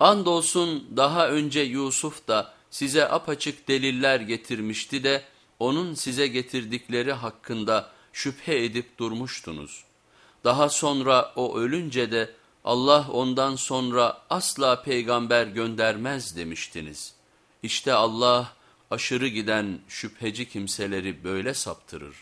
Andolsun daha önce Yusuf da size apaçık deliller getirmişti de onun size getirdikleri hakkında şüphe edip durmuştunuz. Daha sonra o ölünce de Allah ondan sonra asla peygamber göndermez demiştiniz. İşte Allah aşırı giden şüpheci kimseleri böyle saptırır.